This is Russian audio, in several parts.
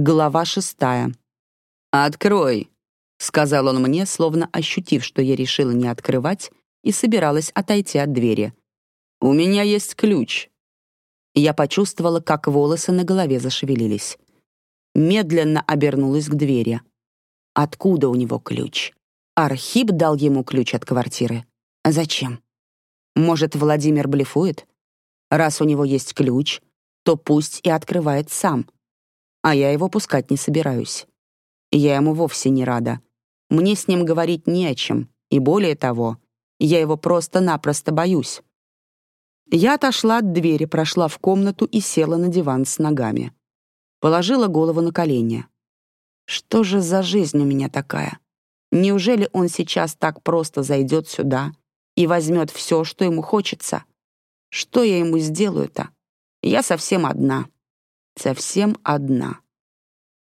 Глава шестая. «Открой», — сказал он мне, словно ощутив, что я решила не открывать и собиралась отойти от двери. «У меня есть ключ». Я почувствовала, как волосы на голове зашевелились. Медленно обернулась к двери. Откуда у него ключ? Архип дал ему ключ от квартиры. Зачем? Может, Владимир блефует? Раз у него есть ключ, то пусть и открывает сам — а я его пускать не собираюсь. Я ему вовсе не рада. Мне с ним говорить не о чем, и более того, я его просто-напросто боюсь. Я отошла от двери, прошла в комнату и села на диван с ногами. Положила голову на колени. Что же за жизнь у меня такая? Неужели он сейчас так просто зайдет сюда и возьмет все, что ему хочется? Что я ему сделаю-то? Я совсем одна совсем одна.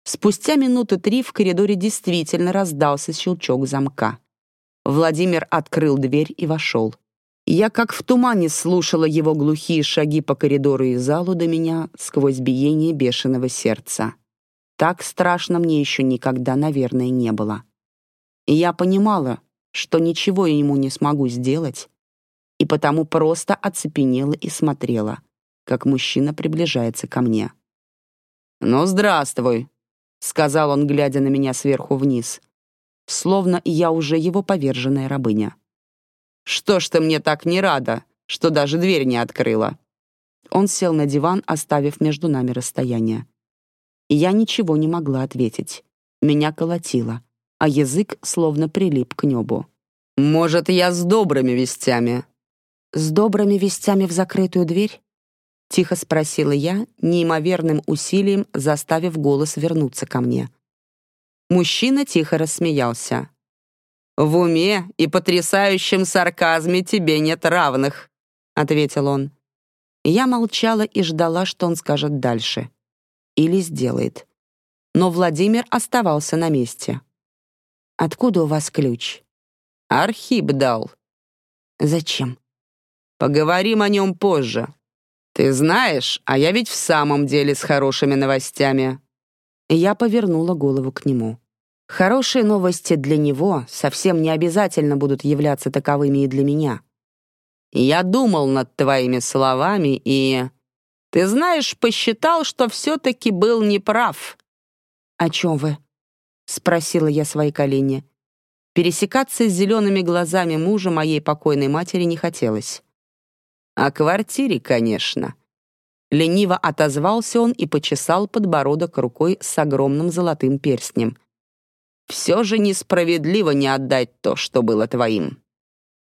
Спустя минуты три в коридоре действительно раздался щелчок замка. Владимир открыл дверь и вошел. Я как в тумане слушала его глухие шаги по коридору и залу до меня сквозь биение бешеного сердца. Так страшно мне еще никогда, наверное, не было. И я понимала, что ничего ему не смогу сделать, и потому просто оцепенела и смотрела, как мужчина приближается ко мне. «Ну, здравствуй», — сказал он, глядя на меня сверху вниз, словно я уже его поверженная рабыня. «Что ж ты мне так не рада, что даже дверь не открыла?» Он сел на диван, оставив между нами расстояние. Я ничего не могла ответить. Меня колотило, а язык словно прилип к небу. «Может, я с добрыми вестями?» «С добрыми вестями в закрытую дверь?» — тихо спросила я, неимоверным усилием заставив голос вернуться ко мне. Мужчина тихо рассмеялся. «В уме и потрясающем сарказме тебе нет равных», — ответил он. Я молчала и ждала, что он скажет дальше. Или сделает. Но Владимир оставался на месте. «Откуда у вас ключ?» «Архип дал». «Зачем?» «Поговорим о нем позже», «Ты знаешь, а я ведь в самом деле с хорошими новостями». Я повернула голову к нему. Хорошие новости для него совсем не обязательно будут являться таковыми и для меня. Я думал над твоими словами и... Ты знаешь, посчитал, что все-таки был неправ. «О чем вы?» — спросила я свои колени. Пересекаться с зелеными глазами мужа моей покойной матери не хотелось. О квартире, конечно. Лениво отозвался он и почесал подбородок рукой с огромным золотым перстнем. Все же несправедливо не отдать то, что было твоим.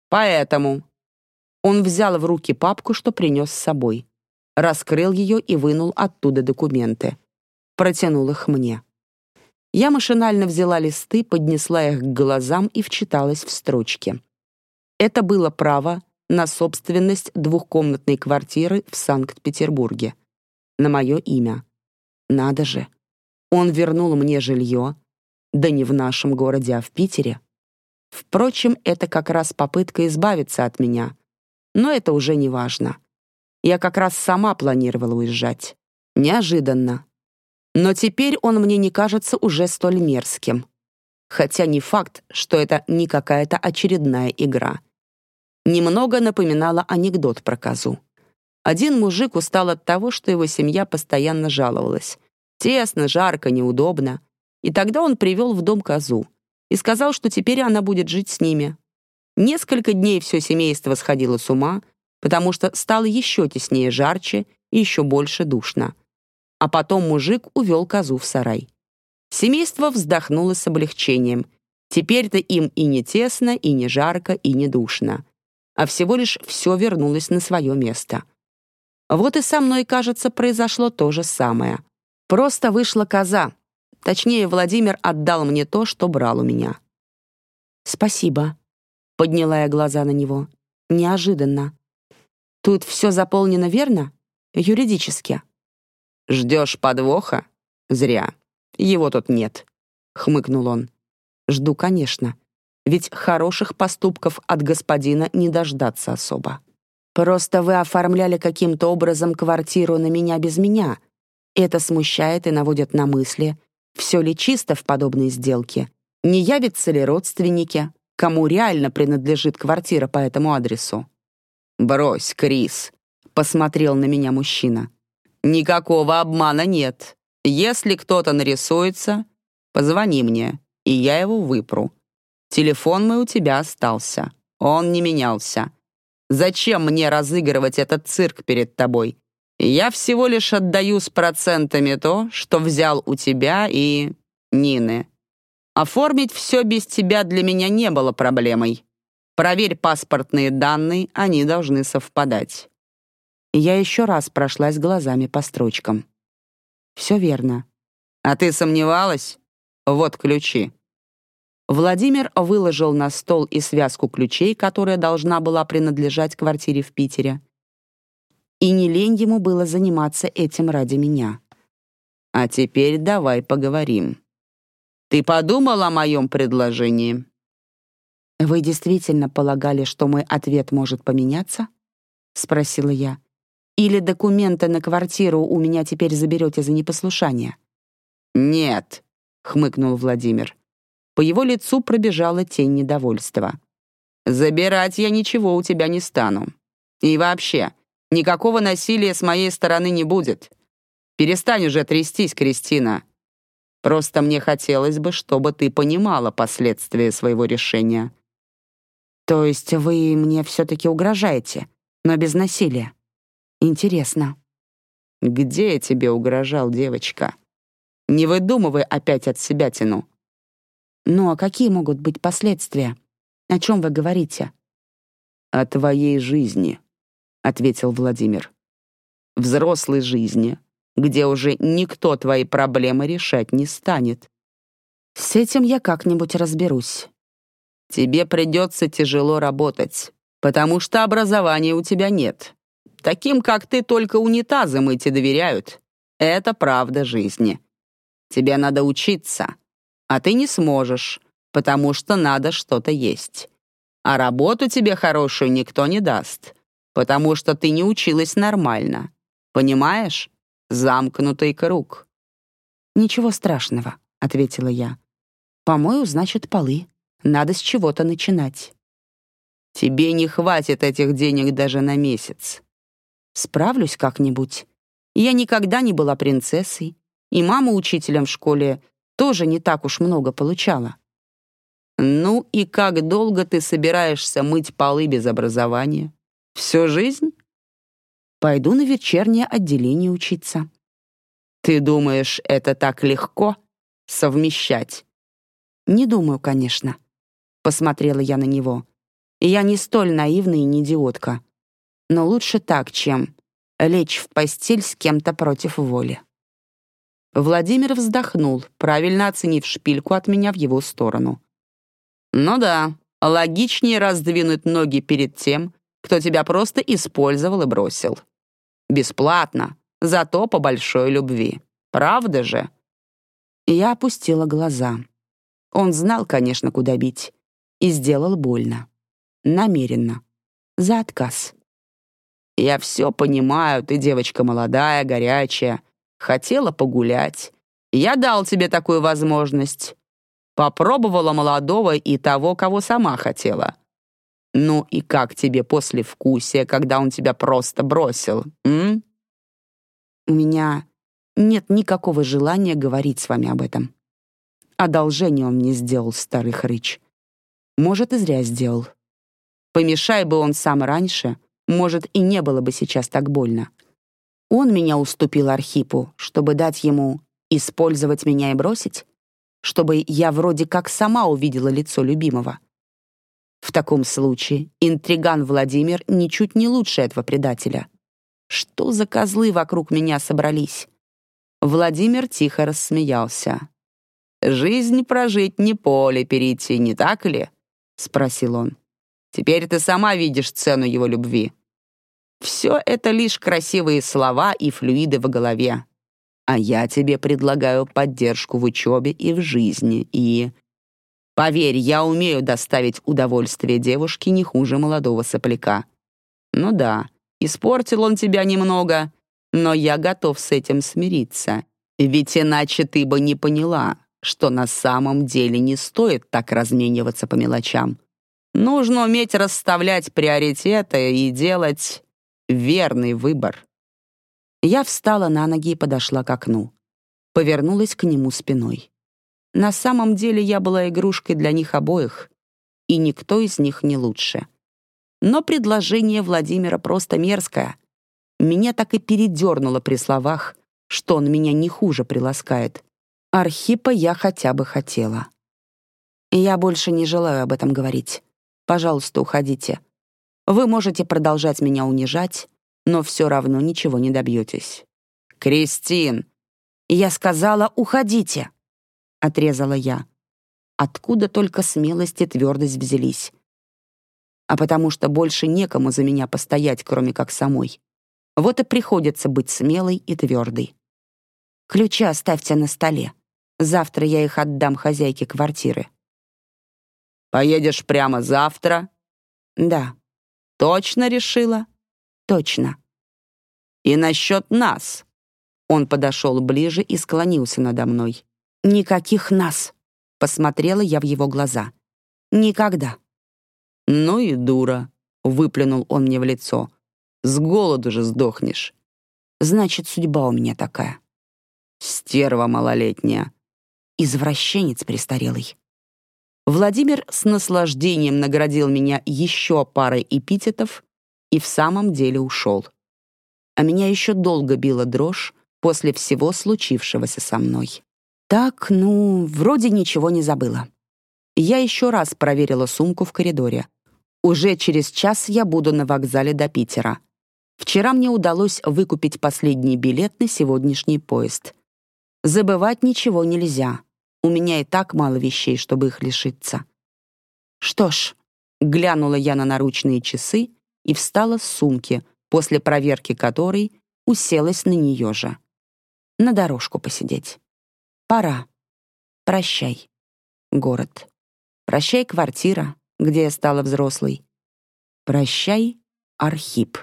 Поэтому он взял в руки папку, что принес с собой, раскрыл ее и вынул оттуда документы. Протянул их мне. Я машинально взяла листы, поднесла их к глазам и вчиталась в строчки. Это было право на собственность двухкомнатной квартиры в Санкт-Петербурге. На мое имя. Надо же. Он вернул мне жилье, да не в нашем городе, а в Питере. Впрочем, это как раз попытка избавиться от меня. Но это уже не важно. Я как раз сама планировала уезжать. Неожиданно. Но теперь он мне не кажется уже столь мерзким. Хотя не факт, что это не какая-то очередная игра немного напоминала анекдот про козу. Один мужик устал от того, что его семья постоянно жаловалась. Тесно, жарко, неудобно. И тогда он привел в дом козу и сказал, что теперь она будет жить с ними. Несколько дней все семейство сходило с ума, потому что стало еще теснее жарче и еще больше душно. А потом мужик увел козу в сарай. Семейство вздохнуло с облегчением. Теперь-то им и не тесно, и не жарко, и не душно а всего лишь все вернулось на свое место. Вот и со мной, кажется, произошло то же самое. Просто вышла коза. Точнее, Владимир отдал мне то, что брал у меня. «Спасибо», — подняла я глаза на него. «Неожиданно. Тут все заполнено верно? Юридически». «Ждешь подвоха? Зря. Его тут нет», — хмыкнул он. «Жду, конечно ведь хороших поступков от господина не дождаться особо. Просто вы оформляли каким-то образом квартиру на меня без меня. Это смущает и наводит на мысли, все ли чисто в подобной сделке, не явятся ли родственники, кому реально принадлежит квартира по этому адресу. «Брось, Крис», — посмотрел на меня мужчина. «Никакого обмана нет. Если кто-то нарисуется, позвони мне, и я его выпру. Телефон мой у тебя остался. Он не менялся. Зачем мне разыгрывать этот цирк перед тобой? Я всего лишь отдаю с процентами то, что взял у тебя и Нины. Оформить все без тебя для меня не было проблемой. Проверь паспортные данные, они должны совпадать. Я еще раз прошлась глазами по строчкам. Все верно. А ты сомневалась? Вот ключи. Владимир выложил на стол и связку ключей, которая должна была принадлежать квартире в Питере. И не лень ему было заниматься этим ради меня. А теперь давай поговорим. Ты подумал о моем предложении? Вы действительно полагали, что мой ответ может поменяться? Спросила я. Или документы на квартиру у меня теперь заберете за непослушание? Нет, хмыкнул Владимир. По его лицу пробежала тень недовольства. «Забирать я ничего у тебя не стану. И вообще, никакого насилия с моей стороны не будет. Перестань уже трястись, Кристина. Просто мне хотелось бы, чтобы ты понимала последствия своего решения». «То есть вы мне все-таки угрожаете, но без насилия? Интересно». «Где я тебе угрожал, девочка? Не выдумывай опять от себя тяну. Ну а какие могут быть последствия? О чем вы говорите? О твоей жизни, ответил Владимир. Взрослой жизни, где уже никто твои проблемы решать не станет. С этим я как-нибудь разберусь. Тебе придется тяжело работать, потому что образования у тебя нет. Таким, как ты, только унитазы мыть и доверяют. Это правда жизни. Тебе надо учиться, а ты не сможешь, потому что надо что-то есть. А работу тебе хорошую никто не даст, потому что ты не училась нормально. Понимаешь? Замкнутый круг». «Ничего страшного», — ответила я. «Помою, значит, полы. Надо с чего-то начинать». «Тебе не хватит этих денег даже на месяц». «Справлюсь как-нибудь. Я никогда не была принцессой, и мама учителем в школе тоже не так уж много получала. «Ну и как долго ты собираешься мыть полы без образования? Всю жизнь?» «Пойду на вечернее отделение учиться». «Ты думаешь, это так легко совмещать?» «Не думаю, конечно», — посмотрела я на него. «Я не столь наивна и не идиотка. Но лучше так, чем лечь в постель с кем-то против воли». Владимир вздохнул, правильно оценив шпильку от меня в его сторону. «Ну да, логичнее раздвинуть ноги перед тем, кто тебя просто использовал и бросил. Бесплатно, зато по большой любви. Правда же?» Я опустила глаза. Он знал, конечно, куда бить. И сделал больно. Намеренно. За отказ. «Я все понимаю, ты девочка молодая, горячая, Хотела погулять. Я дал тебе такую возможность. Попробовала молодого и того, кого сама хотела. Ну и как тебе после вкусия, когда он тебя просто бросил, м? У меня нет никакого желания говорить с вами об этом. Одолжение он мне сделал, старый хрыч. Может, и зря сделал. Помешай бы он сам раньше, может, и не было бы сейчас так больно. Он меня уступил Архипу, чтобы дать ему использовать меня и бросить? Чтобы я вроде как сама увидела лицо любимого? В таком случае интриган Владимир ничуть не лучше этого предателя. Что за козлы вокруг меня собрались? Владимир тихо рассмеялся. «Жизнь прожить не поле перейти, не так ли?» — спросил он. «Теперь ты сама видишь цену его любви. Все это лишь красивые слова и флюиды в голове. А я тебе предлагаю поддержку в учебе и в жизни, и... Поверь, я умею доставить удовольствие девушке не хуже молодого сопляка. Ну да, испортил он тебя немного, Но я готов с этим смириться, ведь иначе ты бы не поняла, что на самом деле не стоит так размениваться по мелочам. Нужно уметь расставлять приоритеты и делать верный выбор. Я встала на ноги и подошла к окну. Повернулась к нему спиной. На самом деле я была игрушкой для них обоих, и никто из них не лучше. Но предложение Владимира просто мерзкое. Меня так и передернуло при словах, что он меня не хуже приласкает. Архипа я хотя бы хотела. Я больше не желаю об этом говорить. Пожалуйста, уходите. Вы можете продолжать меня унижать, но все равно ничего не добьетесь. «Кристин!» «Я сказала, уходите!» — отрезала я. Откуда только смелость и твердость взялись? А потому что больше некому за меня постоять, кроме как самой. Вот и приходится быть смелой и твердой. Ключи оставьте на столе. Завтра я их отдам хозяйке квартиры. Поедешь прямо завтра? Да. Точно решила? Точно. И насчет нас? Он подошел ближе и склонился надо мной. Никаких нас. Посмотрела я в его глаза. Никогда. Ну и дура, выплюнул он мне в лицо. С голоду же сдохнешь. Значит, судьба у меня такая. Стерва малолетняя. Извращенец престарелый. Владимир с наслаждением наградил меня еще парой эпитетов и в самом деле ушел. А меня еще долго била дрожь после всего случившегося со мной. Так, ну, вроде ничего не забыла. Я еще раз проверила сумку в коридоре. Уже через час я буду на вокзале до Питера. Вчера мне удалось выкупить последний билет на сегодняшний поезд. Забывать ничего нельзя. У меня и так мало вещей, чтобы их лишиться. Что ж, глянула я на наручные часы и встала с сумки, после проверки которой уселась на нее же. На дорожку посидеть. Пора. Прощай, город. Прощай, квартира, где я стала взрослой. Прощай, Архип.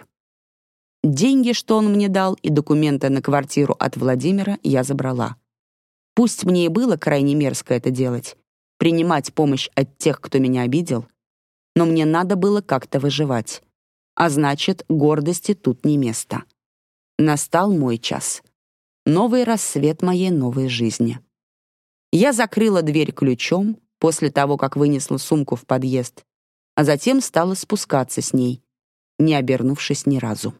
Деньги, что он мне дал, и документы на квартиру от Владимира я забрала. Пусть мне и было крайне мерзко это делать, принимать помощь от тех, кто меня обидел, но мне надо было как-то выживать. А значит, гордости тут не место. Настал мой час. Новый рассвет моей новой жизни. Я закрыла дверь ключом после того, как вынесла сумку в подъезд, а затем стала спускаться с ней, не обернувшись ни разу.